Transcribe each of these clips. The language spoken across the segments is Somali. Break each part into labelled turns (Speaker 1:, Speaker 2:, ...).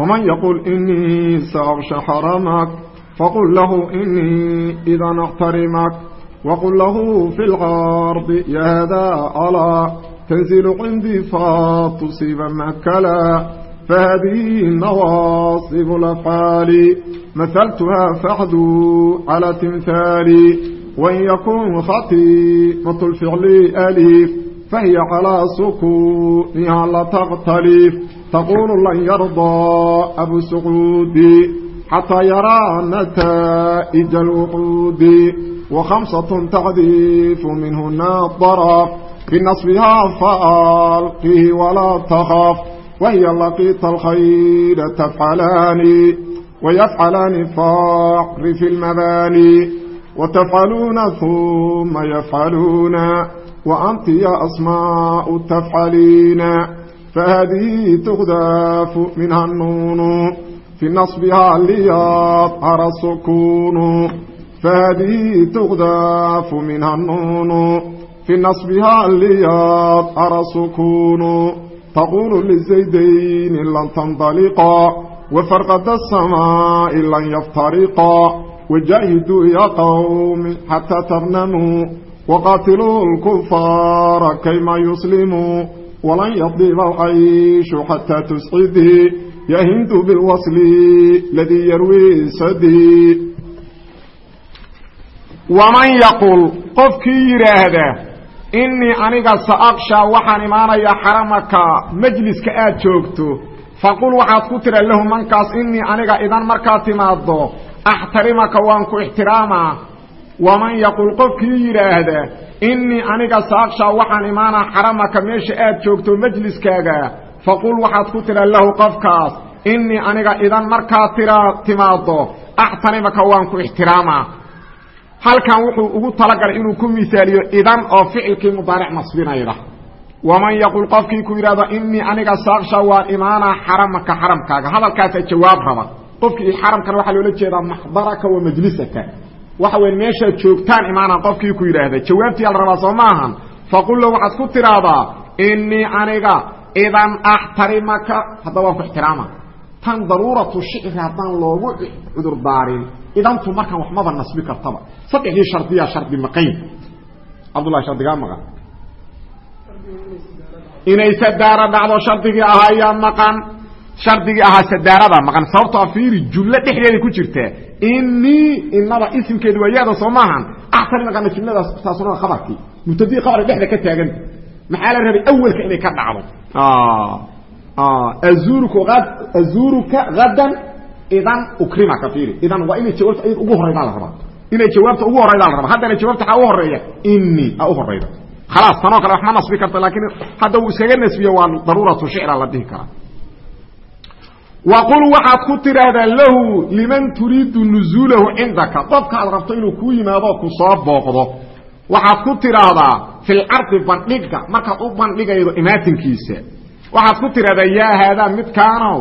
Speaker 1: ومن يقول إني سأغشى حرمك فقل له إني إذا نحترمك وقل له في الغرب يا هذا ألا تنزل عندي فتصيب مكلا فهذه نواصب الأفعال مثلتها فاحذو على تمثالي وإن يكون خطيئة الفعل أليف فهي على سكونها لا تختلف taqulu lan yardaa abu scuudi xataa yaraa nataaija alwuquudi wakhamsatun tacdiifu minhuna daraf binasbihaa faalqihi walaa takhaf wahiya laqiita alkhayra tafcalaani wayafcalaani faaqri fi lmabaani watafcaluuna uma yafcaluuna wa anti ya asmaau tafcaliina فهذه تغداف منها النون في نصبها ليظهر السكون فهذه تغداف منها النون في نصبها ليظهر السكون تقول للزيدين لن تنطلقا وفرقة السماء لن يفترقا وجاهدوا يا قوم حتى تغنموا وقاتلوا الكفار كيما يسلموا walan yadiib alcayshu xataa tuscidii yahindu bilwasli ladii yarwii sadii waman yaqul qofkii yidhaahda innii aniga saaqshaa waxaan imaanayaa xaramaka majliska aad joogto faqul waxaad ku tidha lahu mankaas innii aniga idan markaad timaaddo axtarimaka waan ku ixtiraamaa waman yaqul qofkii yidhaahda innii aniga sa'aqshaa waxaan imaanaa xaramaka meesha aad joogto majliskaaga. Faqul waxaad ku tira lahu qofkaas innii aniga idan markaad tira timaaddo axtarimaka waan ku ixtiraamaa halkan wuxuu ugu talagalay inuu ku misaaliyo idan oo ficilkii mudaaric nasbinayda. Waman yaqul qofkii ku yidhahdo innii aniga saaksha waan imaanaa xaramaka xaramkaaga. Hadalkaasaa jawaab raba. Qofkii xaramkana waxaa loola jeedaa maxdaraka wa majlisaka waxa weye meeshaad joogtaan imaanaa qofkii ku yidhaahda. Jawaabtiyaa la rabaa soo maahan faqul lo waxaad ku tidhaahdaa innii aniga idan axtarimaka. Hadda waan ku ixtiraama tan daruuratu shicri haddaan loogu cudur daarin idantu markaan wax maba nasbi kartaba. Saddexdii shardiyaa shardi maqayn. Cabdullahi shardigaa maqan. Inay sadaara dhacdo shardigii ahaa yaa maqan shardigii ahaa sadaarada maqan sababtoo fiiri jumlo dhexdeeda ku jirtaa inii inaba isimkeedu waa yaada soo maahan. Axtari maqana jumladaas saasuna khabarkii. Mubtadii khabara dhexda ka taaganta maxaa la rabay? Awelka inay ka dhacdo. Azuruka azuruka hadan idan ukrimaka fiiri. Idan waa inay jawaabta ayad ugu horraydaa la rabaa. Inay jawaabta ugu horraydaa la rabaa. Haddana jawaabta waxaa u horreeya inii a u horayda khalaas tanoo kale wax ma nasbi karta laakiin hadda uu iskaga nasbiyo waa daruuratu shicra la dhihi karaa waqul waxaad ku tidhaahdaa lahu liman turiidu nuzuulahu cindaka qofka aad rabto inuu kuu yimaado ku soo booqdo waxaad ku tidhaahdaa fil cardi bandhiga markaad u bandhigaydo imaatinkiisa waxaad ku tidhahdaa yaa haadaa midkaanow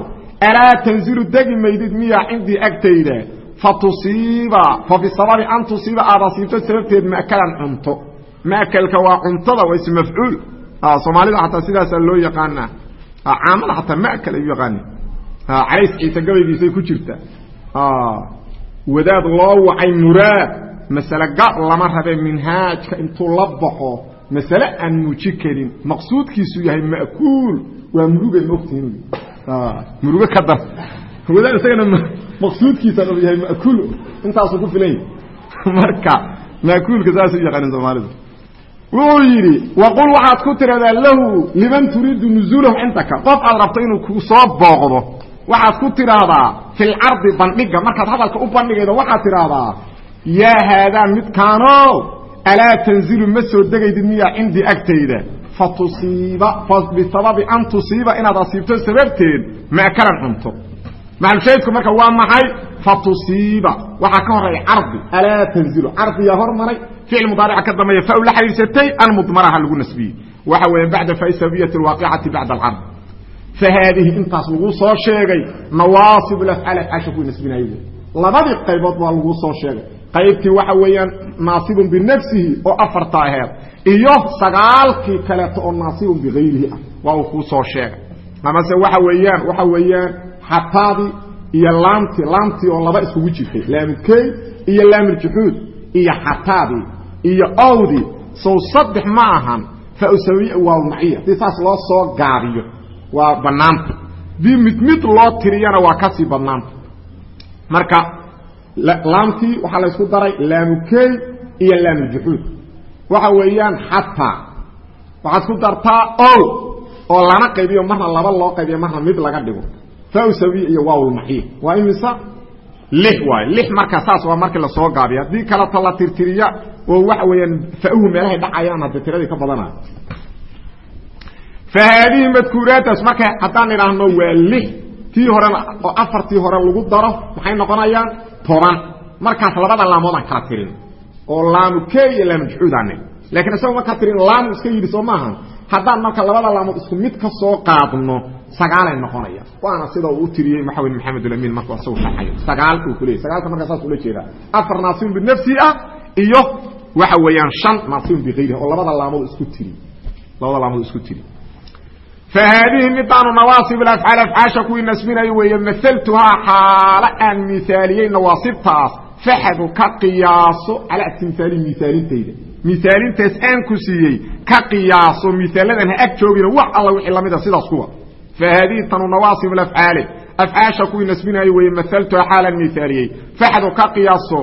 Speaker 1: alaa tanzilu degi maydid miya cindii agtayda fa tusiiba fa bisababi an tusiiba aad asiibto sababteed makalan cunto makelka waa cuntada waa ism mafcuul soomaalida xataa sidaasaa loo yaqaanaa caamada xataa makl ay u calays ciise gabaygiisay ku jirta. Wadaad loo wacay muraad masale ga lama rabe minhaajka intuu la baxo. Masale aan muuji karin. Maqsuudkiisu yahay ma'kuul. Waa muruga mogtihin murugo ka dar. Wadaad isagana maqsuudkiisa yahay ma'kuul. Intaasuu ku filan yahy marka ma'kuulka saasay u yaqaanin soomaalidu. Wuxuu yidhi waqul waxaad ku tidhahdaa lahu liman turiidu nuzuulahu cindaka qof aad rabto inuu ku soo booqdo waxaad ku tidhaahdaa fil cardi bandhiga markaad hadalka u bandhigaydo waxaad tidhaahdaa yaa haadaa midkaano alaa tanzilu ma soo degaydid miyaa cindii agtayda fatusiiba bisababi an tusiiba inaad asiibto sababteed maakalan cunto. Macalshaydku marka waa maxay? Fatusiiba. Waxaa ka horreeya cardi alaa tanzilu. Cardiyaa hormaray ficil mudaarica ka dambeeya fa la xidhiidsatay almudmaraha lagu nasbiyey. Waxa weya bacda faysabiyati alwaaqicati bacda alcard fa haadihi intaas lagu soo sheegay nawaasib afcaal afcaasha ku nasbinaya labadii qaybood waa lagu soo sheegay qaybtii weeyaan naasibun binafsihi oo afarta aheed iyo sagaalkii kaleeto oo naasibun bikayrihi ah waa uu kuu soo sheegay amase waxa weeyaan waxa weeyaan xataadii iyo laamtii laamtii oo laba iskugu jirtay laamukey iyo laamuljuxuud iyo xataadii iyo owdii sow saddex ma ahan fausawiya waawmaciya haddii saas loo soo gaabiyo waa bannaanta dii mid mid loo tiriyana waa ka sii badnaanta marka laamtii waxaa laysku daray laamukey iyo laamuljuxuud waxa weeyaan xataa. Waxaad ku dartaa ow oo lana qaybiyo marna laba loo qaybiyo marna mid laga dhigo. Fawsawiya iyo waawlmaxiya waa imisa lix waayo lix marka saas waa markii la soo gaabiya haddii kaleto la tirtiriya oo waxa weeyaan fauhu meelahay dhacayaan hadde tiradii ka badanayo haadihi madkuuraataas marka haddaan idhaahno waa lix tii horena oo afartii hore lagu daro maxay noqonayaan toban markaas labada laamood aan kala tirin. Oo laamu ke iyo laamujxuudaane lakiin isagoo markaa tirin laamu iska yidhi soo maaha haddaan marka labada laamood isku mid ka soo qaadno sagaalay noqonaya waana sida uu u tiriyey maxamed maxamedulamin markuu asagu shaxayo sagaal uu ku leeyay. Sagaalka markaa saas ula jeedaa. Afar naasibun binafsi ah iyo waxa weeyaan shan naasibun bikayrihi oo labada laamood isku tiri. Labada laamood isku tiri haadihi midaanu nawaasib afcaal afcaasha kuwii nasbinayo weeye maaltuhaa xaalo aan miaaliyey nawaasibtaas faxadu ka qiyaaso calaa timhaali miaalintayda miaalintaas aan ku siiyey ka qiyaaso miaaladan ha ag joogina wax alla wixii lamida sidaas kuwa fa haadihi tanu nawaasib afcaali afcaasha kuwii nasbinayo weeye maaltuhaa xaalaan miaaliyey faxadu ka qiyaaso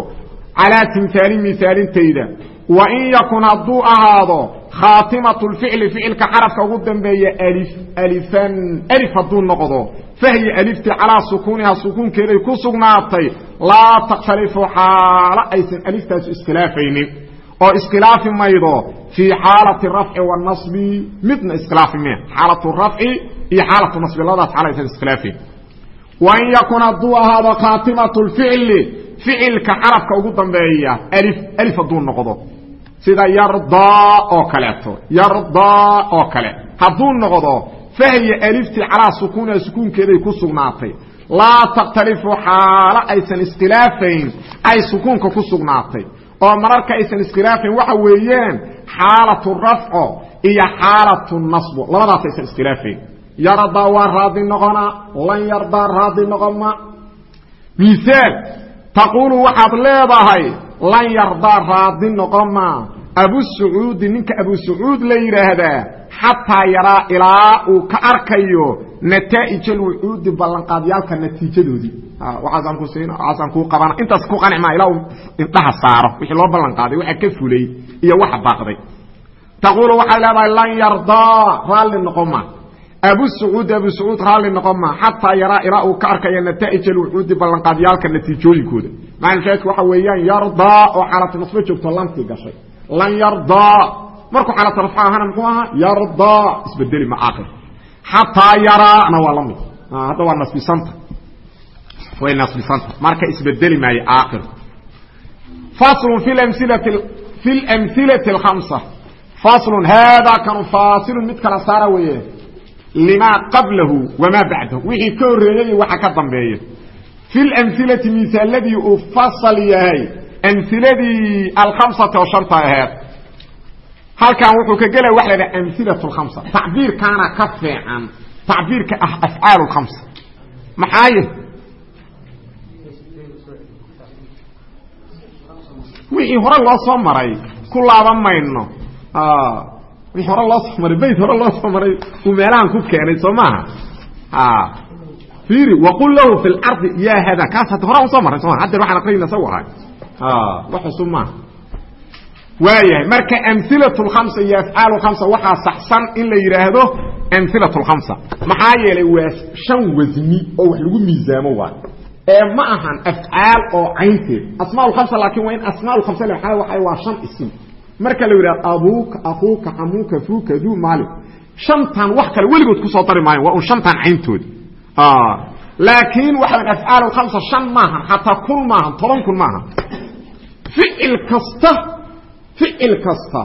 Speaker 1: calaa timhaali miaalintayda wa in yakun hadduu ahaado khaatimatu lficli ficilka xarafka ugu dambeeya alif alifan alif hadduu noqdo fahyi alifti calaa sukuuniha sukuunkeeday ku sugnaatay laa takhtalifu xaalo aysan aliftaasu iskhilaafaynin. Oo iskhilaafi maydo fii xaalati rafci wanasbi midna iskhilaafi me xaalatu rafci iyo xaalatu nasbi labadaas xaalo aysan iskhilaafayn wa in yakun hadduu ahaado khaatimatu lficli ficilka xarafka ugu dambeeya alif alif hadduu noqdo sida yardaa oo kaleeto yardaa oo kale. Hadduu noqdo fahya alifti calaa sukuuniha sukuunkeeday ku sugnaatay. Laa takhtalifu xaalo aysan iskhilaafayn ay sukuunka ku sugnaatay. Oo mararka aysan iskhilaafayn waxa weeyaan xaalatu rafco iyo xaalatu nasbo labadaas aysan iskhilaafayn. Yardaa waa raadi noqonaa lan yardaa raadi noqoma. Miaal taquulu waxaad leedahay lan yardaa raadi noqoma abusacuudi ninka abusacuud la yidhaahdaa xataa yaraa ilaa uu ka arkayo nataa'ij alwucuudi ballanqaadyaalka natiijadoodii siin waaasaan kuu qabana intaas ku qanci maa ilaa uu indhaha saaro wixii loo ballanqaaday waxa ka fulay iyo waxa baaqday. Taquulu waxay leedahay lan yardaa raalli noqon ma abusacuud abusacuud raalli noqon ma xataa yaraa ilaa uu ka arkayo nataa'ij alwucuudi ballanqaadyaalka natiijooyinkooda. Macalshaadku waxa weeyaan yardaa oo xaalatu nasbo joogto lantii gashay. Lan yardaa markuu xaalata rafca ahana muxuu ahaa? Yardaa isbedeli ma aakir xataa yaraana waa la mid. Hadda waa nasbisanta. Way nasbisanta. Marka isbedeli maayo aakir faslun fi amilati fi lamhilati alkhamsa faslun haadaa kanu faasilun mid kala saara weeye limaa qablahu wamaa bacdahu. Wixii ka horreeyey waxa ka dambeeya. Fi lamhilati misaaladii uu fasal yahay amhiladii alkhamsati oo shanta aheed. Halkan wuxuu ka gelaya waxa la dhaha amhilat lkhamsa tacbiirkaana ka fiican. Tacbiirka ah afcaal lkhamsa maxaa ye wixii hore loo soo maray ku laaban mayno wixii hore loo soo maray bayt hore loo soo maray uu meelahan ku keenay soo maaha? Fiiri waqul lahu fi lardi ya hada kaas hadda hore u soo maray soo maa haddeer waxaan aqrinayna sa wahay wax cusub maaha. Waayahay marka amhilat lkhamsa iyo afcaal khamsa waxaa saxsan in la yidhaahdo amhilat lkhamsa maxaa yeelay waa shan wasni oo wax lagu miisaamo waay ee ma ahan afcaal oo caynteed. Asmaa khamsa laakiin waa in asmaa khamsa waa waa shan isim marka la yidhahdo abuuka akuuka xamuuka fuuka duu maali shantan wax kale weligood ku soo dari maayo waa un shantan cayntooda laakiin waxa afcaal khamsa shan maahan xataa kun maahan toban kun maahan. Ficil kasta ficil kasta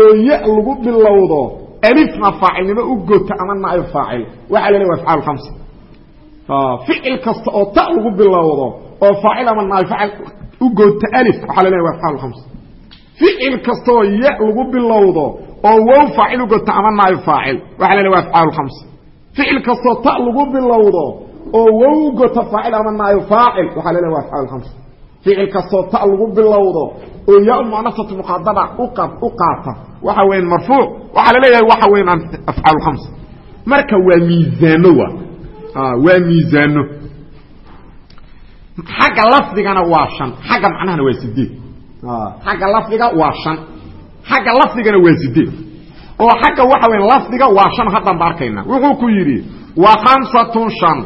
Speaker 1: oo ya lagu bilowdo alifna faacilnimo u gota ama naayb faacil. Waxaa la leeya afcaal khamsa ficil kasta oo ta lagu bilowdo oo faacil ama naayb faacil u gota alif waxaa la leeya waa afcaal khamsa ficil kasta oo ya lagu bilowdo oo wow faacil u gota ama naayb faacil. Waxaa la waa afcaal khamsa. Ficil kastoo ta lagu bilowdo oo wow gota faacil ama naayb faacil waxaa la waa afcaal khamsa. Ficil kastoo ta lagu bilowdo oo yaa muanasatu muqadaba u qaata waxa weyan marfuuc. Waxaa la leeyahay waxa weyan afcaal khamsa. Marka waa miisaano wa waa miisaano. Xagga lafdigana waa shan xagga macnahana waa sideed xagga lafdiga waa shan. Xagga lafdigana waa sideed. Oo xagga waxa weya lafdiga waa shan haddaan ba arkayna wuxuu ku yidhi wa khamsatun shan.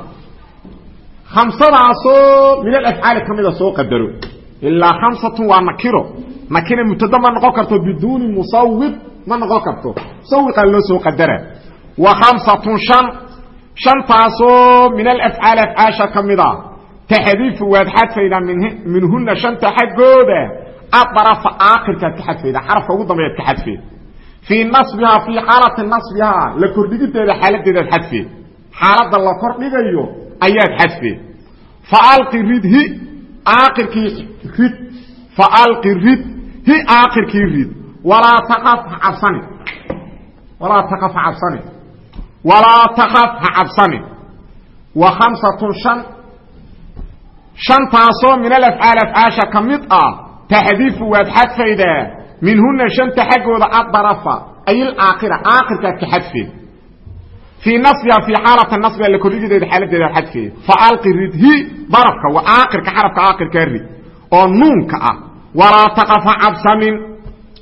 Speaker 1: Khamsadaasoo min alafcaali ka mida soo qadaro. Ilaa khamsatun waa nakiro. Nakira mubtada ma noqon karto biduuni musawiq ma noqon karto. Musawiqaa loo soo qadara. Wa khamsatun shan. Shantaasoo min alafcaali afcaasha ka mida. Taxdiifu waad xadfaydaa minhuna shanta xaggooda adarafa aakhirkaad ka xadfayda xarafka ugu dambeyaad ka xadfeed fii nasbihaa fii xaalati nasbihaa la kordhigideeda xaaladeedaad xadfeed xaaladda la kordhigayo ayaad xadfeed faalqi rid hi aakhirkii rid faalqi rid hi aakhirkii rid walaa taqaf ha cabsani walaa taqaf ha cabsani walaa taqaf ha cabsani wa khamsatun shan shantaasoo min alafcaal afcaasha ka mid taxdiifu waad xadfaydaa minhuna shanta xaggooda adarafa ay ilaakhira aakhirkaad ka xadfeed fii nasbiha fii xaalata nasbiga la kordhigideeda xaaladeeda xadfeed faalqi rid hi darafka waa aakhirka xarafka aakhirkaa rid oo nuunka ah walaa taqaf ha cabsanin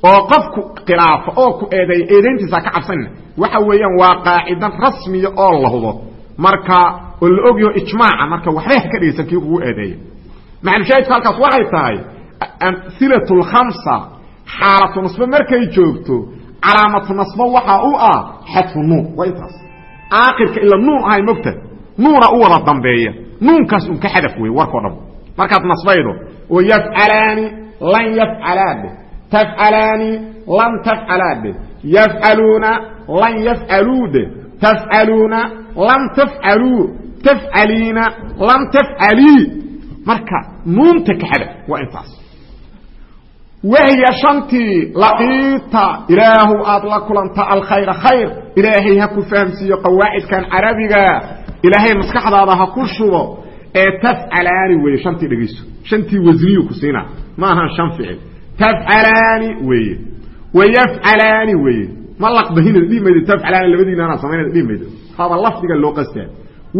Speaker 1: oo qofku khilaafa oo ku eedeeya eedayntiisa ka cabsanin waxa weeyaan waa qaacidan rasmiya oo la hubo marka oo la ogyaho ijmaaca marka waxbay ha ka dhegaysan kii kugu eedeeya maxalushaahidku halkaas waxay tahay amhilatu lkhamsa xaalatu nasbe markay joogto calaamatu nasbo waxaa u ah xadfu nuun waa intaas. Aakhirka ila nuun ahay mogta nuuna u wada dambeeya nuunkaas un ka xadaf wey warkao dhan. Markaad nasbaydo oo yafcalaani lan yafcalaadhe tafcalaani lan tafcalaadhe yafcaluuna lan yafcaluudhe tafcaluuna lan tafcaluu tafcaliina lan tafcalii. Marka nuunta ka xadaf waa intaas wahya shantii laqiita ilaahu aad la kulanta alkhayra khayr. Ilaahay ha ku fahamsiiyo qawaacidkan carabiga. Ilaahay maskaxdaada ha ku shubo. Ee tafcalaani weeye shantii dhegeyso shantii wasniyu ku siina. Ma ahan shan ficil. Tafcalaani weeye. Wayafcalaani weeye. Ma laqbahinad dhihi maydo tafcalaani labadiina anaa samaynada dhihi maydo haba lafdiga loo qastaa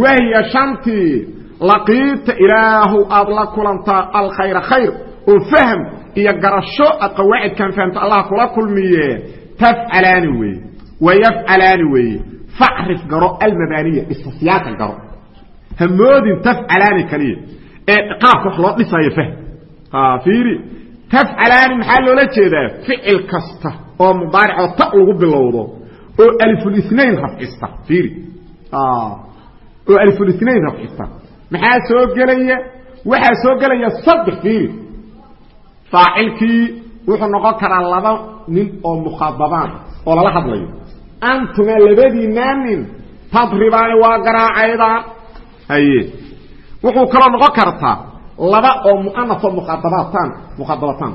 Speaker 1: wahya shantii laqiita ilaahu aad la kulantaa alkhayra khayr oo fahm iyo garasho qawaacidkan fahamto allah kula kulmiye tafcalaani weeye wayafcalaani weeye facrif garo almabaaniya istisyaaka garo. Hamoodin tafcalaani kaliya ee qaabka wax loo dhisayo fahm. Fiiri. Tafcalaani maxaa loola jeedaa? Ficil kasta oo mudaaricoo ta lagu bilowdo oo alifulinain rafcista fiiri. Oo alifulinain rafcista. Maxaa soo gelaya? Waxaa soo gelaya saddex fiiri faacilkii wuxuu noqon karaa laba nin oo mukhaadabaan oo lala hadlayo. Antuma labadiinaa nin tadribaani waa garaacaydaan haye. Wuxuu kaloo noqon kartaa laba oo mu'anasoo mukhaadabataan mukhaadabataan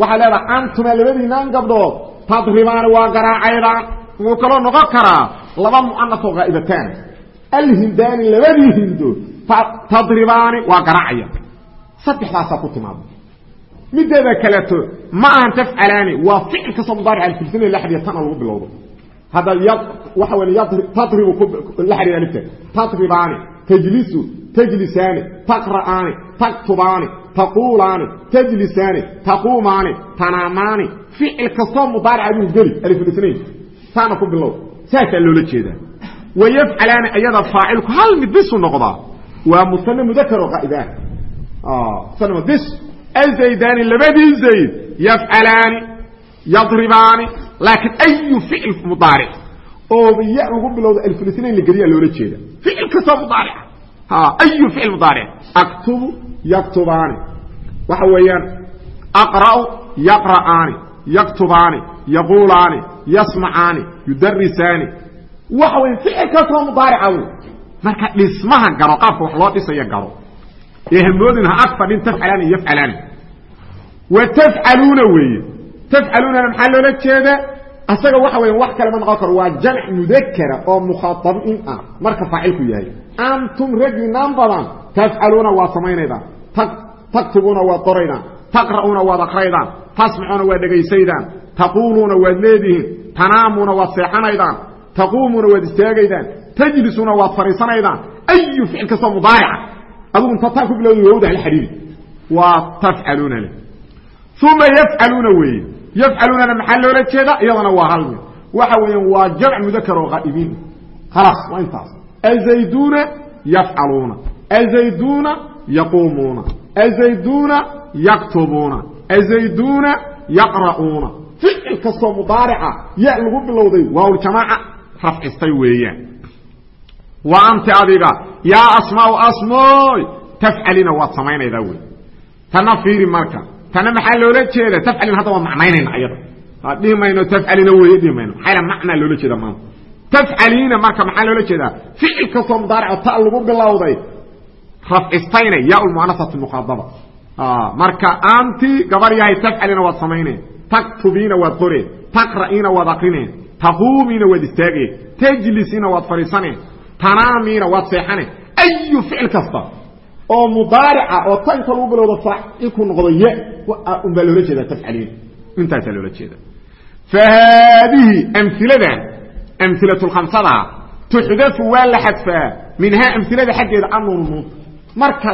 Speaker 1: waxaa leedahay antuma labadiinaan gabdhood tadribaani waa garaacaydaan wuxuu kaloo noqon karaa laba mu'anasoo haa'ibataan alhindaani labadii hindo tadribaani waa garaacaya. Saddexdaasaa ku timaada mideeda kaleeto ma ahan tafcalaani waa ficil kastoo mudaaric alfilsina la xidhiya tana lagu bilowdo. Hadda waxa wey tadribu la xidhiya alifta. Tadribaani tajlisu tajlisaani taqra'aani taktubaani taquulaani tajlisaani taquumaani tanaamaani. Ficil kastoo mudaaric aduu geli aliflisnayn taana ku bilow. Saasaa loola jeedaa. Wayafcalaani ayada faacilku hal mid bisu noqdaa. Waa musane mudakaro qaa'ibaan musane bis azaydaani labadii zayd yafcalaani yadribaani laakiin ayu ficil mudaaric oo ya lagu bilowda alfilsnayn la geliyaa loola jeeda ficil kastoo mudaarica ayu ficil mudaaric aktubu yaktubaani waxa weeyaan aqra'u yaqra'aani yaktubaani yaquulaani yasmacaani yudarisaani waxa wey ficil kastoo mudaarica wey marka dhismaha garo qaabka wax loo dhisayo garo ee hamoodin ha ag fadhin yafcalaani wa tafcaluuna weeye. Tafcaluunana maxaa loola jeeda asaga waxa weya wax kale ma noqon karo. Waa jamc mudakara oo mukhaatabiin ah. Marka faacilku yahay. Antum raginaan badan tafcaluuna waad samaynaydaan. Taktubuuna waad qoraydaan. Taqra'uuna waad akraydaan tasmacuuna waad dhegaysaydaan taquuluuna waad leedihiin. Tanaamuuna waad seexanaydaan. Taquumuuna waad istaagaydaan. Tajlisuuna waad fadhiisanaydaan. Ayu ficil kastoo mudaarica adigu inta taa ku bilowda wowda hal xadhiidi waa tafcaluuna le uma yafcaluuna weeye yafcaluunana maxaa loola jeeda iyadana waa hal mid waxa weeyaan waa jamc mudakar oo qaa'ibiin khalaas waa intaas azayduuna yafcaluuna azayduuna yaquumuuna azayduuna yaktubuuna azayduuna yaqra'uuna ficil kastoo mudaarica ya lagu bilowday waawljamaaca rafcistay weeyaan wa anti adiga yaa asmaau asmooy tafcalina waad samaynaydaa wey tana fiiri marka tana maxaa loola jeeda tafcalin hadda waa macnaynayna ayada. Dhihi mayno tafcalina wey dhihi mayno. Maxaa macnaa loola jeeda maanta? Tafcaliina marka maxaa loola jeedaa? Ficil kastoo mudaarico ta lagu bilowday rafcistayna yaa lmuanasati muqaadaba marka anti gabar yahay tafcalina waad samayneen taktubiina waad qoreen taqra'iina waad akrineen taquumiina waad istaageen tajlisiina waad fadhiisaneen tanaamiina waad seexaneen ayu ficil kasta oo mudaarica oo ta inta lagu bilowdo faacilku noqdo y unbaa loola jeedaa tafcaliin intaasaa loola jeeda fa haadihi amhiladan amhilatu lkhamsada tuxdafu waa la xadfaa minhaa amhilada xaggeeda anuunu nuunta marka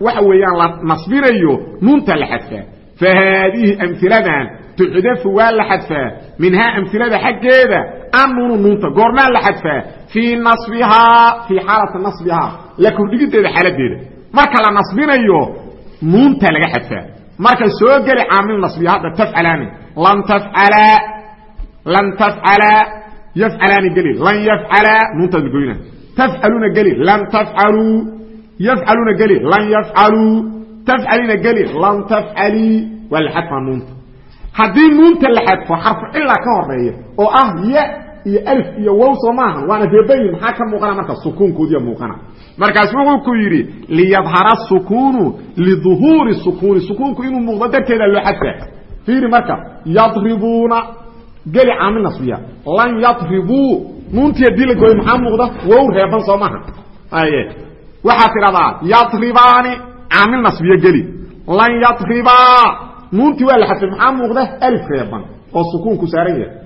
Speaker 1: waxa weeyaan la nasbinayo nuunta la xadfaa. Fa haadihi amhiladan tuxdafu waa la xadfaa minhaa amhilada xaggeeda anuunu nuunta goormaa la xadfaa fii nasbihaa fii xaalati nasbihaa la kordhigiddeeda xaaladeeda marka la nasbinayo nuunta laga xadfaa. Marka soo geli caamil nasbiya hadda tafcalaani. Lan tafcalaa lan tafcalaa yafcalaani geli. Lan yafcalaa nuuntaad lagoyna tafcaluuna geli. Lan tafcaluu yafcaluuna geli. Lan yafcaluu tafcaliina geli. Lan tafcalii waa la xadfaa nuunta haddii nuunta la xadfo xarfu cila ka horreeya oo ah ya iyo alif iyo wow soo maaha waana reebayin maxaa ka muuqana marka? Sukuunkoodiya muuqana. Markaas wuxuu ku yidhi liyadhara sukuunu liduhuuri sukuuni. Sukuunku inuu muuqdo darteeda loo xadfaa fiiri marka yadribuuna geli caamil nasbiya lan yadribuu nuuntii haddii la gooyo maxaa muuqda? Wow reeban soo maha aye. Waxaad tidhahdaa yadribaani caamil nasbiya geli. Lan yadribaa nuuntii waa la xadfay maxaa muuqda? Alif reeban oo sukuunku saaran yahay.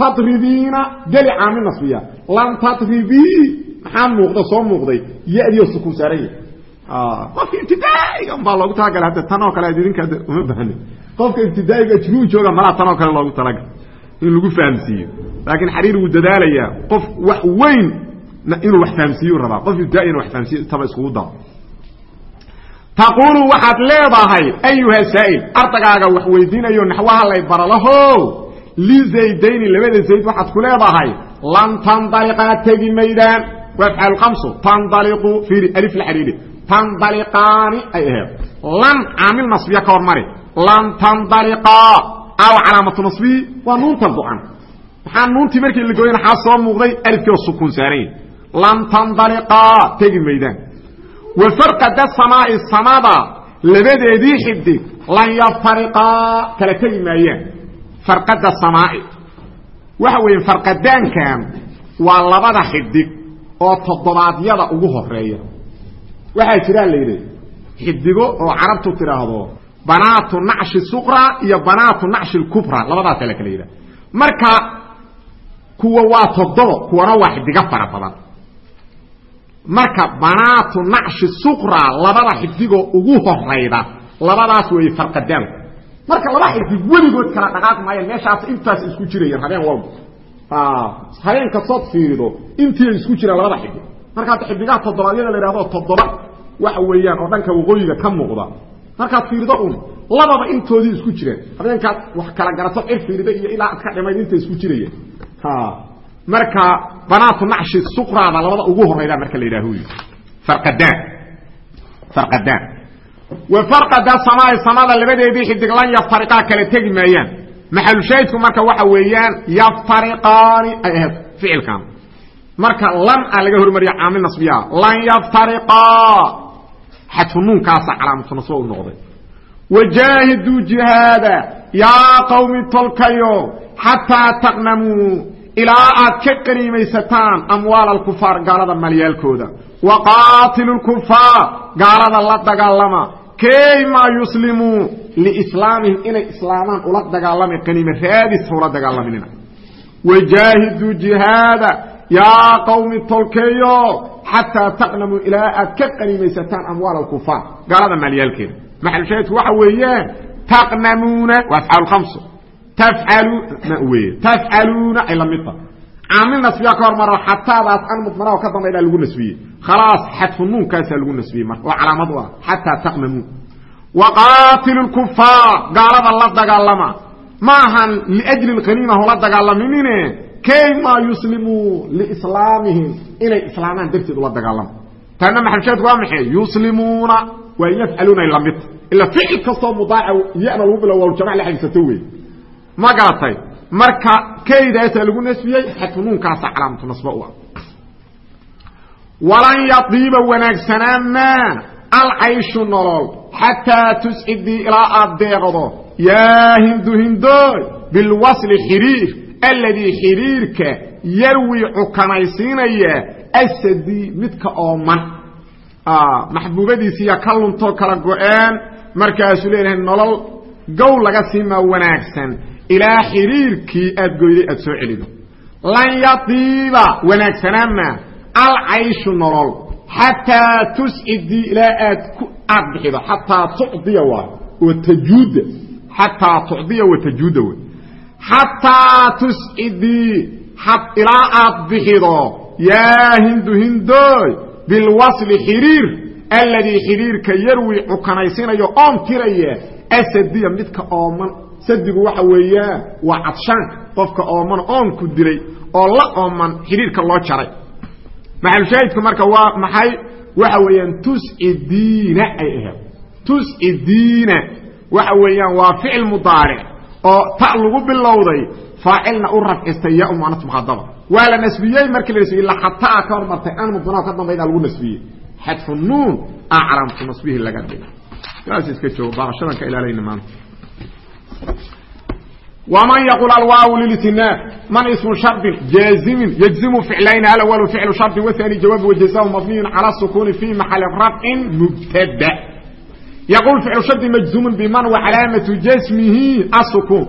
Speaker 1: Tadribiina geli caamil nasbiya. Lan tadribii maxaa muuqda? Soo muuqday. Yadiyo sukuun saaran yahay. Qofka ibtidaa'iga baa loogu talagalay hadda tan oo kale ad idinka uma bahni qofka ibtidaa'iga ajruu jooga malaa tan oo kale loogu talagalay in lagu fahamsiiyo. Laakiin xariir wuu dadaalayaa. Qof wax weyn inuu wax fahamsiiyu rabaa. Qof ibtidaai inu wax fahamsiyo taba iskugu daro taquulu waxaad leedahay ayuha saa'il ardagaaga wax weydiinayo naxwaha lay baralaho. Lizaydayni labada zayd waxaad ku leedahay lan tandaliqaa tegi maydaan. Wafcal kamsu tandaliqu fiiri alif la tandaliqaani ay aheed lan caamil nasbiya ka hormari lan tandaliqaa aw calaamatu nasbii waa nuunta go-an maxaa nuuntii markii la gooyana xaa soo muuqday alifkii oo sukuun saaranya lan tandaliqaa tegi maydaan wa farqada samaa'i samada labadeedii xidig lan yaftariqaa kala tegi maayaan farqada samaa'i. Waxa weeye farqadaankan waa labada xidig oo toddobaadyada ugu horreeya waxaa jiraa la yidhi xidigo oo carabtu tidhaahdo banaatu nacshi suqra iyo banaatu nacshi lkubra labadaasa la kala yidhaha marka kuwa waa toddobo kuwana waa xidigo fara badan marka banaatu nacshi suqra labada xidigoo ugu horayda labadaas weeye farqadaanku marka laba xidig weligood kala dhaqaaq maayaan meeshaas intaas isku jirayaan habeen walba. Habeen kastood fiirido intii isku jiraan labada xidig marka hadda xidigaha toddobaadyada la ihahdo toddoba waxa weeyaan oo dhanka waqooyiga ka muuqda. Markaad fiirido un lababa intoodii isku jiraan habeenkaad wax kala garato cir fiirida iyo ilaa ad ka dhimayd inta isku jiraya marka banaatu nacshi suqraada labada ugu horayda marka la yidhaaho farqadaan farqadaan wa farqada samaai samada labadeedii xidig lan yaftariqaa kala tegi maayaan. Maxalushaahidku marka waxa weeyaan yaftariqaani ay ahayd ficilkan. Marka lan a laga hormariya caamil nasbiya lan yaftariqaa xadfu nuunkaasa calaamatu nasba u noqday. Wajaahiduu jihaada yaa qawmi tolkayo xataa taqnamuu ilaa aad ka qaniimaysataan amwaal alkufaar gaalada malyaalkooda. Wa qaatilu lkufaar gaalada la dagaalama. Kay maa yuslimuu lislaamihim inay islaamaan ula dagaalamay qaniime raadis ula dagaalaminina. Wajaahiduu jihaada yaa qawmi tolkeeyo xataa taqnamuu ilaa aad ka qaniimaysataan amwaal alkufaar gaalada maalyaalkeeda maxalshaahidku waxa weeyaan taqnamuuna waa afcaal khamso tafcaluuna ay la mid tahay caamil nasbiya ka hormaro xataadaas an mudmanaho ka dambaydaa lagu nasbiyey khalaas xadfu nuunkaasaa lagu nasbiyey marka oo calaamad u ah xataa taqnamuun waqaatilu lkufaar gaalada la dagaalama ma ahan liajli lqaniima hola dagaalaminine kay maa yuslimuu lislaamihim inay islaamaan darteed ula dagaalama taana maxalshaadku waa maxay yuslimuuna waa yafcaluuna ay lamidta ila ficil kastoo mudaaca yana lagu bilo waljamac la xadisato wey ma garatay marka kaydaasaa lagu nasbiyey xadfu nuunkaasa calaamatu nasba u ah. Walan yadiiba wanaagsanaa maa alcayshu nolol xataa tuscidii ilaa aad deeqdo yaa hindu hindooy bilwasli xiriir alladii xiriirka yarwi cukanaysiinaya asadii midka ooman maxbuubadiisiiya ka luntoo kala go-een markaasuu leeyahay nolol gow laga siimaa wanaagsan ilaa xiriirkii aad goyday aad soo celido. Lan yadiiba wanaagsanaama alcayshu nolol. Xataa tuscidii ilaa aad aad bixido xataa tucdiya waay oo tajuuda. Xataa tucdiya wa tajuuda wey xataa tuscidii ilaa aad bixido. Yaa hindu hindooy bilwasli xiriir. Alladii xiriirka yarwi cukanaysiinayo oon tiraya asadiya midka ooman sadigu waxa weeyaan waa cadshaanka qofka ooman oonku dilay oo la ooman xiriirka loo jaray. Maxalushaahidku marka waa maxay? Waxa weeyaan tuscidiina ay ahayd. Tuscidiina waxa weeyaan waa ficil mudaaric oo ta lagu bilowday faacilna u rafcistay ya muanas mukhadaba waa la nasbiyey markii la nasbiyey laxataa ka hormartay an mudnaa ka dambayda lagu nasbiyey. Xadfu nuun a calaamatu nasbihi laga dhigay. Saas iska joogo baaqashadan ka ilaalayna maanta ومن يقول الواو للاثناء من اسم شرط جازم يجزم فعلين الأول فعل شرط والثاني جواب وجزاء مبني على السكون في محل رفع مبتدا يقول فعل شرط مجزوم بمن وعلامة جسمه السكون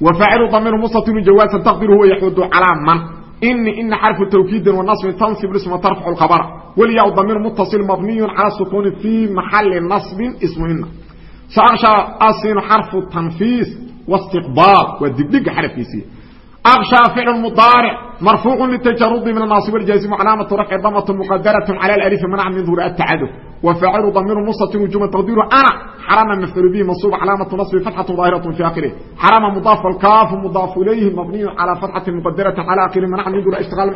Speaker 1: وفاعل ضمير مستتر جوازا تقدره ويحود على من إن إن حرف توكيد والنصب تنصب الاسم وترفع الخبر والياء ضمير متصل مبني على السكون في محل نصب اسمه إن سأغشى الصين حرف التنفيس واستقبال والدقدق حرفيسي أغشى فعل مضارع مرفوع للتجرد من الناصب الجازم علامة رفع ضمة مقدرة على الألف منع من ظهور التعدد وفاعل ضمير مستتر وجمع تقديره أنا حرام مفعول به منصوب علامة نصب فتحة ظاهرة في آخره حرام مضاف الكاف مضاف إليه مبني على فتحة مقدرة على آخره منع من ظهور اشتغال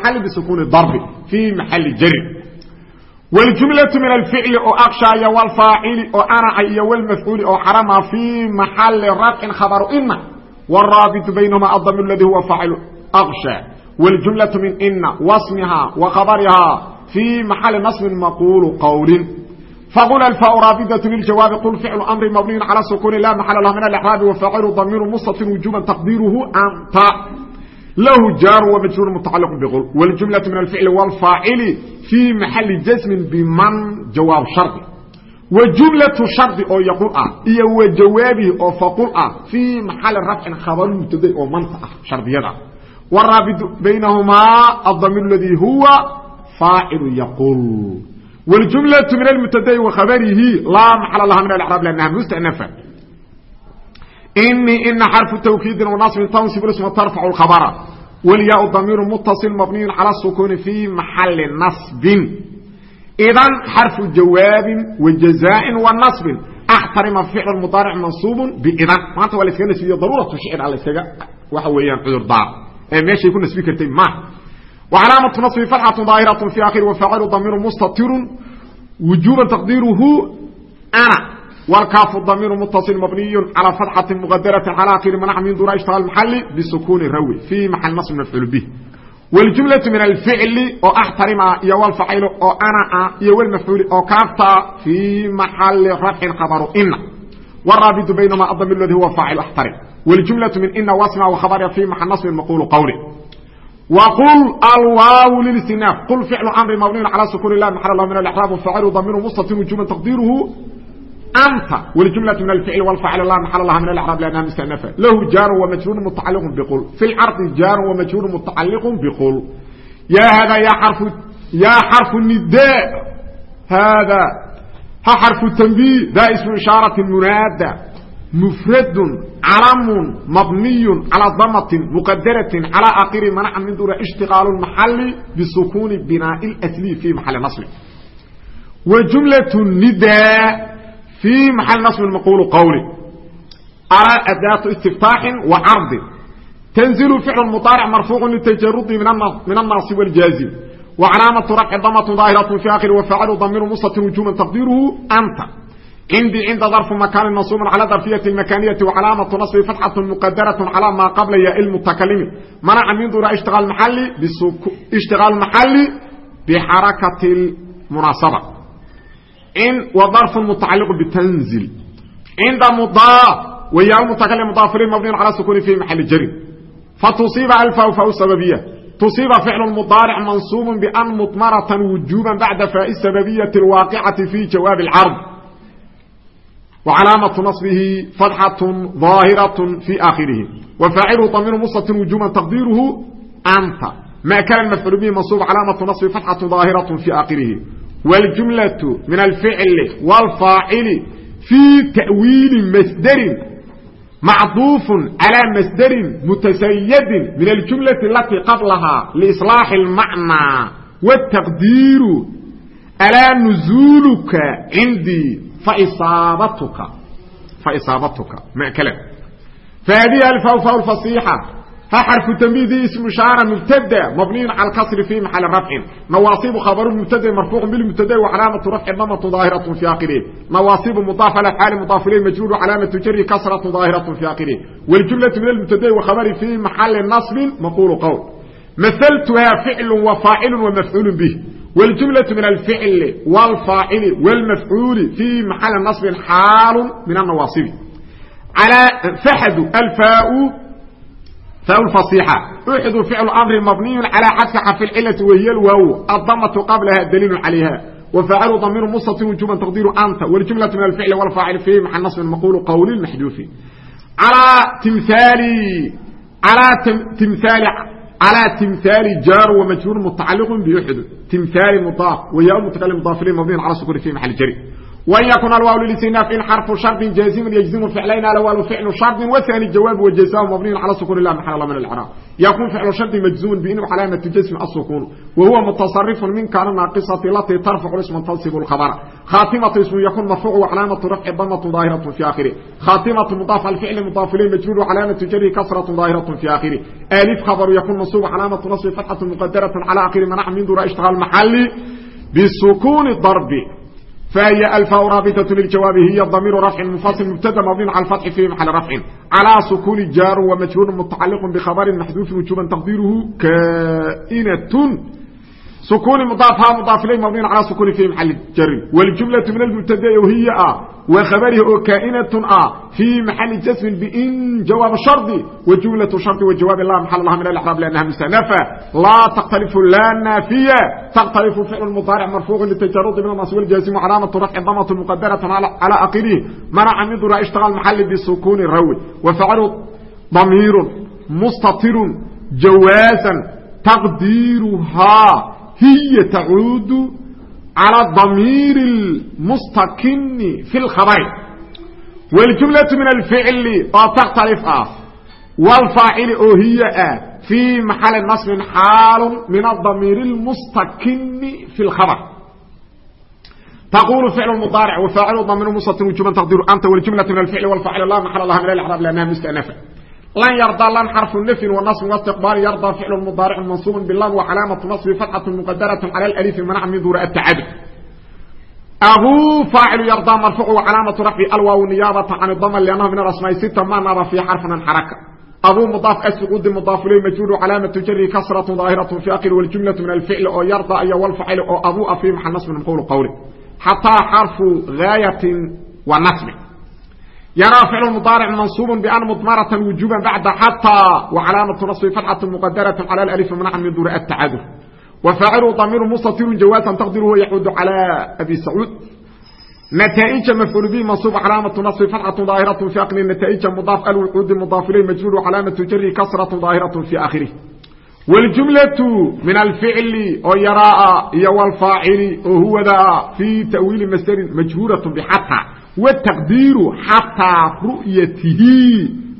Speaker 1: محل بسكون الضرب في محل جر والجملة من الفعل أو أغشى والفاعل أو أنا والمفعول أو حرم في محل رفع خبر إن والرابط بينهما الضمير الذي هو فاعل أغشى والجملة من إن واسمها وخبرها في محل نصب مقول قول فقل الفاء رابطة للجواب قل فعل أمر مبني على السكون لا محل له من الإحراب وفاعل ضمير مستتر وجوبا تقديره أنت له جار ومجرور متعلق بقول والجملة من الفعل والفاعل في محل جزم بمن جواب شرط وجملة شرط أو يقول آه إيه وجوابه أو فقول آه في محل رفع خبر مبتدئ أو منطقة شرط يدع والرابط بينهما الضمير الذي هو فاعل يقول والجملة من المبتدئ وخبره لا محل لها من الإعراب لأنها مستأنفة إني إن حرف توكيد ونصب تنصب الاسم وترفع الخبر والياء ضمير متصل مبني على السكون في محل نصب إذا حرف جواب وجزاء ونصب احترم فعل المضارع منصوب بإذا ما أنت ولا تكون نسبية ضرورة شعر على السجاء وحويا عذر ضار ماشي يكون نسبي كرتين ما وcلاaمة نصب فتحة ظاaهرة في akhر وفاacل ضمير مستطر وuجوبا تقديره أنا والكاف ضمير متصل مبني على فتحة مقدرة على akhر منع من dون اشتغل محل بسكون الrw في محل نصب مفعول به والجملة من الفعل oo اxترم iyo والفعل oo أنا iyo والمفعول oo kaafta في محل رفع خبر إن والرابط بينما الضمير الذي هو فاعل احترم والجملة من إن واسمع وخبر في محل نصب مقول قولي وقل الواو للاستئناف قل فعل امر مبني على سكون الله محل الله من الاعراب وفاعل ضمير مستتر وجوبا تقديره انت والجمله من الفعل والفاعل الله محل الله من الاعراب لانها مستأنفه له جار ومجرور متعلق بقل في العرض جار ومجرور متعلق بقل يا هذا يا حرف يا حرف النداء هذا ها حرف التنبيه ده اسم اشاره منادى مفرد علم مبني على ضمة مقدرة على آخر منع من دون اشتغال المحل بسكون بناء الأسلي في محل نصب وجملة النداء في محل نصب المقول قولي أرى أداة استفتاح وعرض تنزل فعل مطارع مرفوع للتجرد من الناصب والجازم وعلامة رفع ضمة ظاهرة في آخر وفعل ضمير مستتر وجوبا تقديره أنت عندي عند ظرف مكان منصوب على ظرفية المكانية وعلامة نصب فتحة مقدرة على ما قبل ياء المتكلم منع من دون اشتغال محلي بسكو اشتغال محلي بحركة المناسبة إن وظرف متعلق بتنزل عند مضاف وياء المتكلم مضاف مبني على سكون في محل جر فتصيب الفاء فاء السببية تصيب فعل المضارع منصوب بأن مطمرة وجوبا بعد فاء السببية الواقعة في جواب العرض وعلامة نصبه فتحة ظاهرة في آخره وفاعله ضمير مستتر وجوبا تقديره أنت ما كان المفعول به منصوب علامة نصبه فتحة ظاهرة في آخره والجملة من الفعل والفاعل في تأويل مصدر معطوف على مصدر متسيد من الجملة التي قبلها لإصلاح المعنى والتقدير ألا نزولك عندي فإصابتك فإصابتك ما كلام فهذه الفاء فاء الفصيحة ها حرف تنبيه اسم إشارة مبتدا مبني على الكسر في محل رفع نواصب خبر مبتدا مرفوع بالمبتدا وعلامة رفع ضمة ظاهرة في آخره نواصب مضاف على حال مضاف إليه مجرور علامة جر كسرة ظاهرة في آخره والجملة من المبتدا وخبر في محل نصب مقول قول مثلتها فعل وفاعل ومفعول به والجملة من الفعل والفاعل والمفعول في محل نصب حال من النواصب على فحد الفاء فاء الفصيحة أحد فعل أمر مبني على حذف حرف العلة وهي الواو الضمة قبلها دليل عليها وفاعل ضمير مستتر وجوبا تقدير أنت والجملة من الفعل والفاعل في محل نصب مقول قول المحذوف على تمثال على تمثال على تمثال جار ومجرور متعلق بيحد تمثال مضاف وهي المتكلم مضاف اليه مبني على سكون في محل جر وان يكون الواو للاستئناف ان حرف شرط جازم يجزم الفعلين الاول فعل شرط والثاني الجواب والجزاء مبني على سكون الله محل الله من الاعراب يكون فعل شرط مجزوم بان علامه جزم السكون وهو متصرف من كان ناقصه التي ترفع الاسم تنصب الخبر خاتمه اسم يكون مرفوع وعلامه رفع ضمه ظاهره في اخره خاتمه مضاف الفعل مضاف اليه مجرور وعلامه جره كسره ظاهره في اخره الف خبر يكون منصوب علامه نصب فتحه مقدره على اخر منع من دون اشتغال محلي بسكون الضرب فهي الفاء رابطة للجواب هي الضمير رفع منفصل مبتدا مبني على الفتح في محل رفع على سكون جار ومجرور متعلق بخبر محذوف وجوبا تقديره كائنة sukuni mudaafha mudaafilay mabniin calaa sukuni fi maxali jarin wljumlatu min almubtadae hiya ah wa khabariha oo kaa'inatun ah fii maxali jasmin bin jawaab shardi wa jumlatu shardi wa jawaab la maxal laha min alraab lanaha musanafa laa takhtalifu la naafiya takhtalifu ficlu mudaaric marfuuqin litajarudi min alnas waljaasim calaamatu rafci damatu muqadaratan calaa aqirih manaca min dura ishtagal maxali bisukuni rawi wa facalu damiirun mustatirun jawaazan taqdiiruhaa جوازا تقديرها هي تعود على الضمير المستقن في الخبر والجملة من الفعل تختلف آه والفاعل هي آه في محل نصب حال من الضمير المستقن في الخبر تقول فعل المضارع وفاعل ضمير مستتر وجوبا تقدير أنت والجملة من الفعل والفاعل الله محل الله من الإعراب لأنها مستأنفة lan yardaa lan xarfu nafyin wa nasbin wastiqbaali yardaa ficlun mudaaricun mansuubun bilam wa calaamatu nasbi fatxatun muqadaratun cala alalifi manaca min duuri atacadud ahuu faacilu yardaa marfuucu wa calaamatu rafci alwaaw niyaabata can idama liannaha min alasmaai sita ma naaba fiiha xarfun an xaraka. Abuu mudaaf ascuudi mudaaf iley majhuulu calaamatu jari kasratu daahiratu fi aqil waljumlatu min alficli oo yardaa iyo walfacili oo abuu afiimaxa nasbin qowlu qowli xataa xarfu gaayatin wa nasbin naصbi يرى فعل مضارع منصوب بأن مضمرة وجوبا بعد حتى وعلامة نصب فتحة مقدرة على الألف منع من دور التعذر وفاعل ضمير مستتر جوازا تقدره يعود على أبي سعود نتائج مفعول به منصوب علامة نصب فتحة ظاهرة في أقل النتائج مضاف الوعود مضاف إليه مجرور علامة جر كسرة ظاهرة في آخره والجملة من الفعل ويراء والفاعل وهو ذا في تأويل مصدر مجهورة بحتى والتقدير حتى رؤيته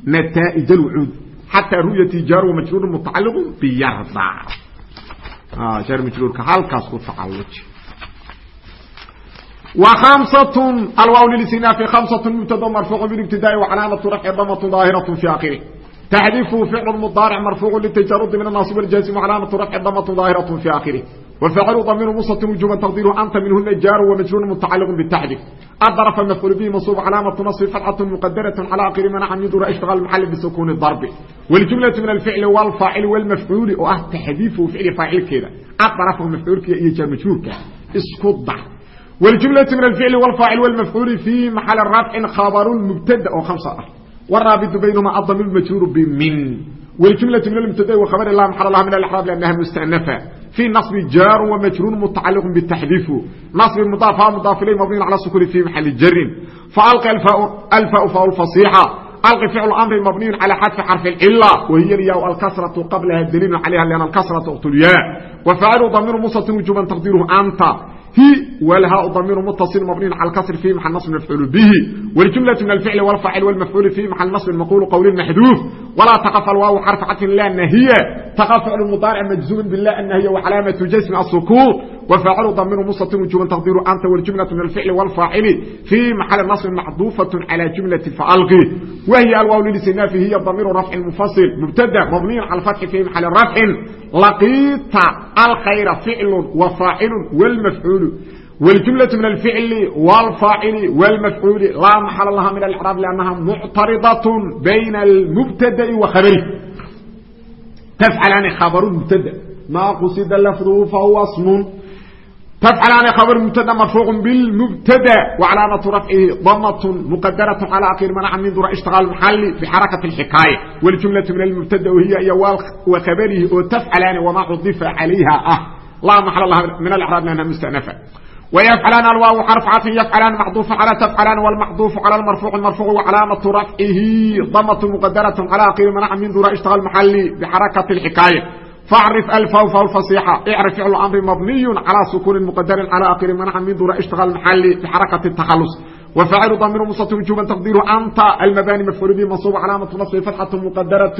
Speaker 1: نتائج الوعود حتى رؤية جار ومجرور متعلق بيرضى آه جار مجرور كهالكاس متعلق وخمسة الواو للاستئناف خمسة مبتدا مرفوع بالابتداء وعلامة رفع ضمة ظاهرة في آخره تحذيفه فعل مضارع مرفوع للتجرد من الناصب والجازم وعلامة رفع ضمة ظاهرة في آخره والفعل ضمير مستتر وجوبا تقديره أنت منهن جار ومجرور متعلق بالتحذيف الظرف المفعول به منصوب علامة نصب فتحة مقدرة على آخر منع من يدور اشتغال المحل بسكون الضرب والجملة من الفعل والفاعل والمفعول وأه تحذيفه فعل فاعل كده الظرف مفعول كده يجي مجرور كده اسكت والجملة من الفعل والفاعل والمفعول في محل الرفع خبر المبتدا وخمسة والرابط بينهما الضمير المجرور بمن والجملة من المبتدا وخبر الله محل الله من الإحراب لأنها مستأنفة في نصب جار ومجرور متعلق بالتحذيف نصب مضاف مضاف إليه مبني على السكون في محل جر فألقى الفاء الفاء فاء الفصيحة ألقى فعل الأمر مبني على حذف حرف العلة وهي الياء الكسرة قبلها الدليل عليها لأن الكسرة أخت الياء وفعل ضمير مستتر وجوبا تقديره أنت هي والهاء ضمير متصل مبني على الكسر في محل نصب مفعول به والجملة من الفعل والفاعل والمفعول في محل نصب المقول قول محذوف ولا تقف الواو حرف عطف لا النهية تقف فعل المضارع مجزوم بالله النهية وعلامة جسم السكون وفاعل ضمير مستتر وجوبا تقديره أنت والجملة من الفعل والفاعل في محل نصب معطوفة على جملة فألقي وهي الواو للاستئناف هي ضمير رفع منفصل مبتدا مبني على الفتح في محل رفع لقيت الخير فعل وفاعل والمفعول والجملة من الفعل والفاعل والمفعول لا محل لها من الإعراب لأنها معترضة بين المبتدا وخبره تفعلان خبر مبتدا ما قصد لفظه فهو اسم تفعلان خبر مبتدا مرفوع بالمبتدا وعلامة رفعه ضمة مقدرة على آخر منع من ذرا اشتغال المحل في حركة الحكاية والجملة من المبتدا وهي يوال وخبره وتفعلان وما عضف عليها أه لا محل لها من الإعراب لأنها مستأنفة ويفعلان الواو حرف عطف يفعلان معطوف على تفعلان والمحذوف على المرفوع المرفوع وعلامة رفعه ضمة مقدرة على آخر منع من ذرا اشتغال المحل بحركة الحكاية فاعرف الفاء فاء الفصيحة اعرف فعل الأمر مبني على سكون مقدر على آخر منع من دور اشتغال المحل بحركة التخلص وفاعل ضمير مستتر وجوبا تقديره أنت المباني مفعول به منصوب علامة نصب فتحة مقدرة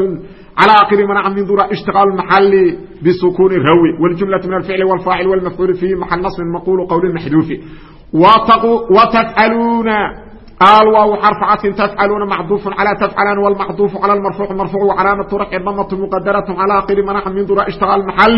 Speaker 1: على آخر منع من دور اشتغال المحل بسكون الروي والجملة من الفعل والفاعل والمفعول فيه محل نصب مقول قول محذوف وتفعلون الواو حرف عطف تفعلون معطوف على تفعلان والمعطوف على المرفوع مرفوع وعلامة رفع ضمة مقدرة على آخر منع من دور اشتغال المحل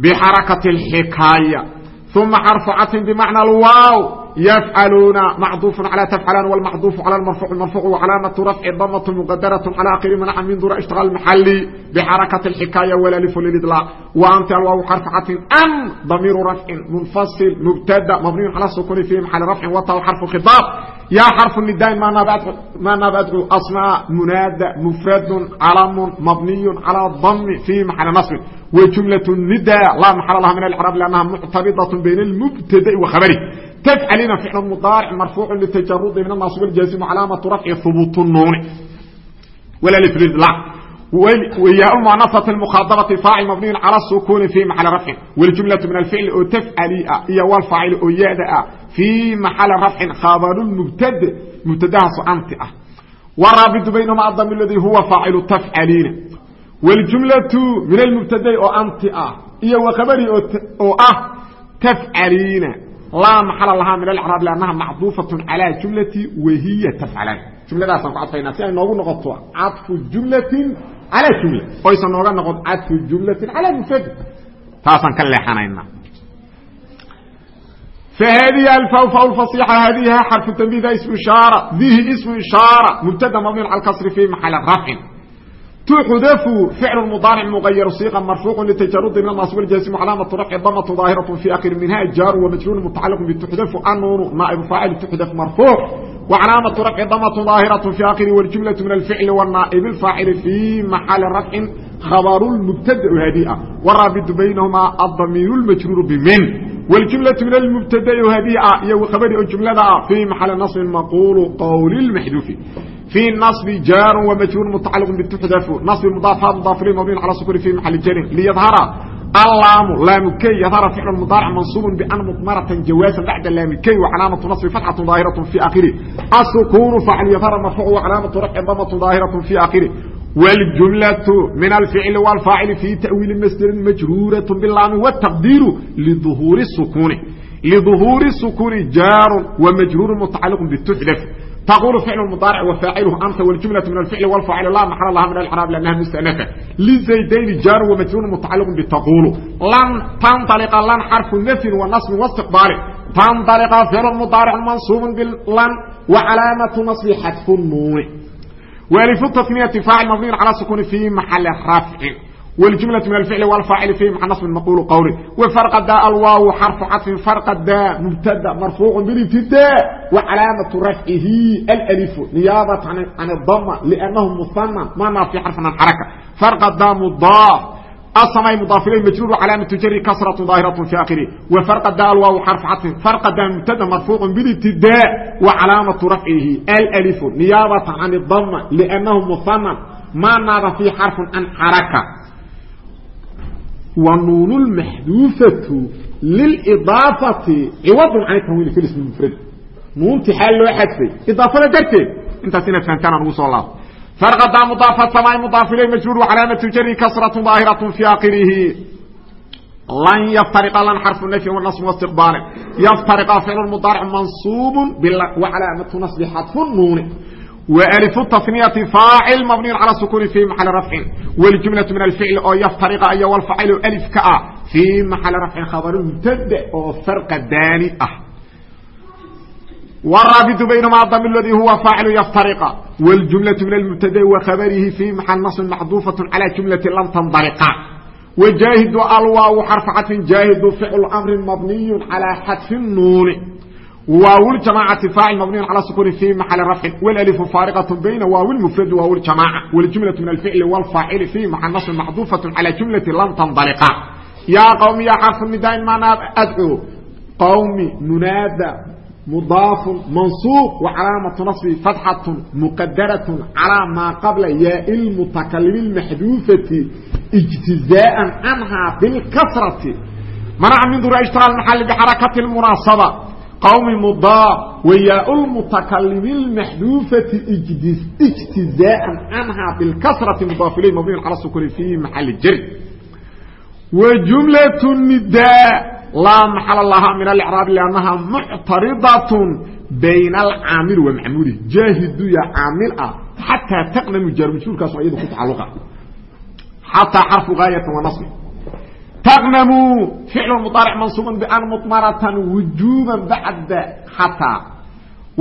Speaker 1: بحركة الحكاية uma xarfu catin bimacna alwaaw yafcaluuna macduufun calaa tafcalan walmacduufu cala marfuuc marfuucu wacalaamatu rafci damatu muqadaratun cala akhiri manaca min dura ishtiqa maxali bixarakati alxikaaya walalifu lilidlaaq wa anta alwaaw xarfu catin an damiiru rafcin munfasil mubtada mabniyun cala sukuuni fi maxali rafcin wataw xarfu khidaab حرف خطاب يا حرف النداء ما نبات ما نبات اسماء منادى مفرد علم مبني على الضم في محل نصب وجملة النداء لا محل لها من الإعراب لأنها معترضة بين المبتدا وخبره تفعلين فعل مضارع مرفوع للتجرد من الناصب الجازم علامة رفع ثبوت النون ولا للإطلاق وهي المعنصة المخاطبة فاعل مبني على السكون في محل رفع والجملة من الفعل أو تفعلي هي والفاعل أو يادأ في محل رفع خبر المبتد مبتدها أنت والرابط بينهما الضمير الذي هو فاعل تفعلين والجملة من المبتدا أو أنت هي وخبري أو أه تفعلين لا محل لها من الإعراب لأنها معطوفة على جملة وهي تفعلان jumladaasaan ku cadfaynaa si ay noogu noqoto cadfu jumlatin calaa jumla oysan nooga noqon cadfu jumlatin calaa mufradi taasaan ka leexanaynaa فhذه الفوفاء الفصيحة hذه حرف تنبيه اسم إشارة ذه اسم إشارة مبتدا مبني على الكسر في محل رفع تحذف فعل مضارع مغير صيغا مرفوع لتجرد من الناصب والجاسم علامة رفع ضمة ظاهرة في آخر منها جار ومجرور متعلق بتحذف النون نائب فاعل تحذف مرفوع وعلامة رفع ضمة ظاهرة في آخر والجملة من الفعل والنائب الفاعل في محل رفع خبر المبتدا هذه والرابط بينهما الضمير المجرور بمن والجملة من المبتدا هذه iyo khabari oo jumlada ah في محل نصب مقول قول المحذوف في النصب جار ومجرور متعلق بالتحذف نصب مضاف مضاف اليه مبني على سكون في محل جر ليظهر اللام لام كي يظهر فعل مضارع منصوب بان مضمره جوازا بعد لام كي وعلامه نصب فتحه ظاهره في اخره السكون فعل يظهر مرفوع وعلامه رفع ضمه ظاهره في اخره والجملة من الفعل والفاعل في تأويل مصدر مجرورة باللام والتقدير لظهور السكون لظهور السكون جار ومجرور متعلق بالتحذف تقول فعل المضارع وفاعله أنت والجملة من الفعل والفاعل لا محل لها من الإعراب لأنها مستأنفة لزيدين جار ومجرور متعلق بالتقول لن تنطلق لن حرف نفي ونصب واستقبال تنطلق فعل المضارع منصوب باللن وعلامة نصب حذف النون والف التثنية فاعل مبني على سكون في محل رفع والجملة من الفعل والفاعل في محل نصب مقول قولي وفرق الداء الواو حرف عطف فرق الداء مبتدا مرفوع بالابتداء وعلامة رفعه الالف نيابة عن عن الضمة لأنه مثنى ما في حرف asmay mudaaf ilay majruur calaamatu jari kasratu daahiratu fi akhiri wa farqada alwaaw xarf cadfin farqada mubtada marfuucun bilibtidaa wa calaamatu rafcihi alalifu niyaabatan can idama liannahu muhanan maa naada fii xarfun can xaraka wa nuunu lmaxduufatu lilidaafati ciwadun can tanwiini fi ismi mufrad nuunti xaal loo xadfay idaafada darteed intaas inaad fahantaan aan ugu soo laabo الله فرق دا مضاف السماء مضاف إليه مجرور وعلامة الجر كسرة ظاهرة في آخره لن يفترق لن حرف النفي والنصب واستقبال يفترق فعل المضارع منصوب وعلامة نصب حذف النون وألف التصنية فاعل مبني على السكون في محل رفع والجملة من الفعل أو يفترق أي والفعل ألف كأ في محل رفع خبر مبتدأ أو فرق الداني أه والرابط بينما الضم الذي هو فاعل يفترق والجملة من المبتدا وخبره في محل نصب محذوفة على جملة لم تنطلق وجاهد الواو حرف عطف جاهد فعل أمر مبني على حذف النون واو الجماعة فاعل مبني على سكون في محل رفع والالف فارقة بين واو المفرد وواو الجماعة والجملة من الفعل والفاعل في محل نصب محذوفة على جملة لم تنطلق يا قوم يا حرف النداء ما أدعو قومي ننادى مضاف منصوب وعلامة نصب فتحة مقدرة على ما قبل ياء المتكلم المحذوفة اجتزاء عنها بالكسرة منع من ذرى اشتغل المحل بحركة المناسبة قوم مضاف وياء المتكلم المحذوفة اجتزاء عنها بالكسرة مضاف إليه مبين على السكون في محل الجر وجملة النداء laa maxala laha min alicraabi lannaha muctaridatun bayna alcaamili wa macmuulihi jaahidu ya caamil ah xataa taqnanu jaarmajhuulkaas iyadu ku tacaluqa xataa xarfu gaayatan wa nasbi taqnamu ficlu mudaaric mansuubun ban mumaratan wujuuban bacda xataa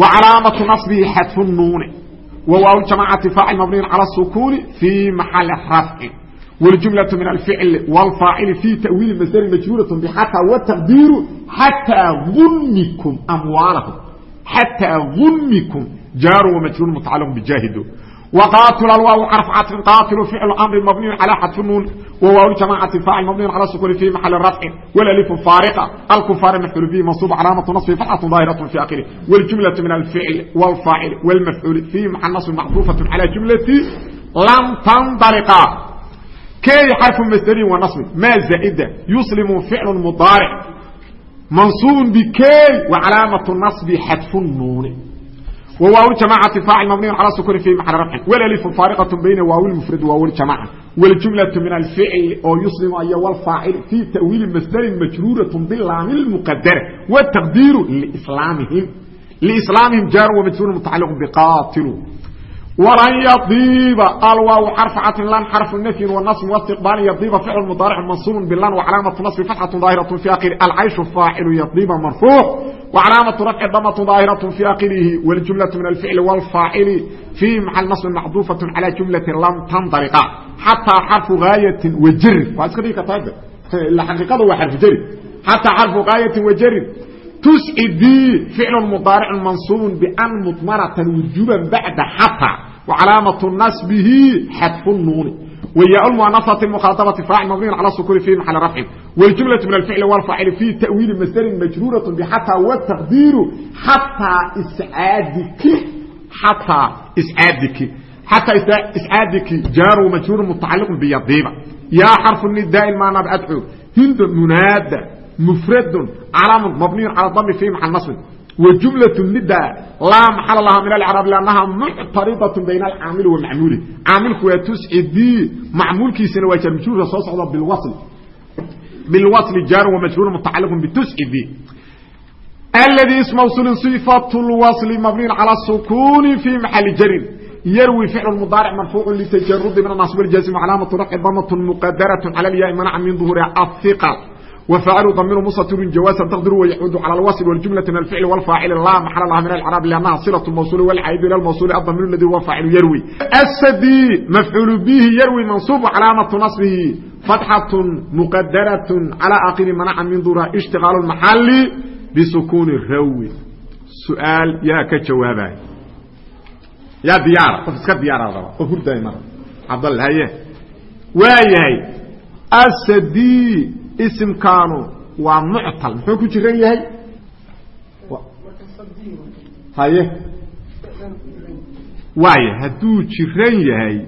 Speaker 1: wa calaamatu nasbihi xadfu nuuni wa waaw jamaacati faacil mabniyin cala sukuuni fii maxali rafcin محل رفع والجملة من الفعل والفاعل في تأويل مصدر مجرورة بحتى والتقدير حتى ظنكم أموالهم حتى ظنكم جار ومجرور متعلق بجاهد وقاتل الواو حرف عطف قاتل فعل امر مبني على حذف النون وواو الجماعة فاعل مبني على السكون في محل الرفع والالف فارقة الكفار مفعول به منصوب علامة نصب فتحة ظاهرة في آخره والجملة من الفعل والفاعل والمفعول في محل نصب محذوفة على جملة keedi xarfu masdarin wa nasbin. Maa zaa'ida yuslimu ficlu mudaaric mansuubun bikeedi wa calaamatu nasbi xadfu nuuni wa waaw jamacati faacil mabniyun calaa sukuni fihi maxala rafcin walalifu faariqatu bayna waawi lmufrad waawi ljamaca waljumlatu min alficli oo yuslimu iyo walfaacil fii ta'wiili masdarin majruuratu bilaami lmuqadara wataqdiiru lislaamihim lislaamihim jaaru wa majruurun mutacaliqu biqaatilu yadiiba alwaaw xarfu catin lan xarfu nafyin wanasbin wastiqbaalin yadiiba ficlu mudaaric mansuubun bilan wacalaamatu nasbi fatxatu daahiratu fi akhiri alcayshu faacilu yadiiba marfuuc wacalaamatu rafci damatu daahiratu fi akhirihi waljumlatu min alficli wاlfaacili fii maxal nasbin maxduufatu cala jumlati lam tandaliqa xataa xarfu gaayatin wajari waa iska dhigi kartaa ila xaqiiqada waa xarfu jari xataa xarfu gaayatin wajarin tuscidii ficlu mudaaric mansuub ban mudmaratan wujuban bacda xata wacalaamatu nasbihi xadfu nuuni وyاء المؤنثة المخاطبة فاعل مبني على السكون في محل رفع والجملة من الفعل والفاعل في تأويل مصدر مجرورة بحتى والتقدير حتى إسعادك حتى إسعادك حتى إسعادك جار ومجرور متعلق بيضيبة يا حرف النداء المعنى بأدعو هند منادى مفرد علامة مبني على الضم في محل نصب وجملة النداء لا محل لها من العرب لأنها معترضة بين العامل والمعمول عاملك وتسعدي معمول كيسنا وجه مجرور صوص بالوصل بالوصل جار ومجرور متعلق بتسعدي الذي اسم موصول صفة الوصل مبني على السكون في محل جر يروي فعل المضارع مرفوع لتجرد من النصب الجازم علامة رفع ضمة مقدرة على الياء منع من ظهورها الثقل وفاعل ضمير مستتر جوازا تقدر ويعود على الوصل والجملة من الفعل والفاعل لا محل لها من العرب لأنها صلة الموصول والعيد إلى الموصول الضمير الذي هو فاعل يروي السدي مفعول به يروي منصوب علامة نصبه فتحة مقدرة على آخر منع من ظهورها اشتغال المحل بسكون الروي سؤال يا كجوابه يا ديار قف اسك ديار هذا قف دايما عبد الله هي وايهي السدي isimkaanu waa muctal muxuu ku jiran yahay? Haye. Waaya hadduu jiran yahay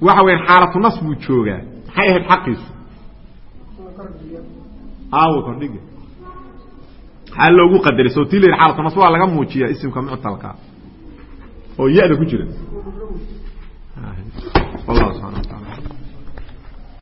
Speaker 1: waxa weya xaalatu nas buu joogaa. Maxay ahayd xaqiisu aawo ah, kordhiga maxaa loogu qadaray. Sootii la xaalatu nas waa laga muujiyaa isimka muctalkaa oo ya-da ku jira. Ah, Wallah subana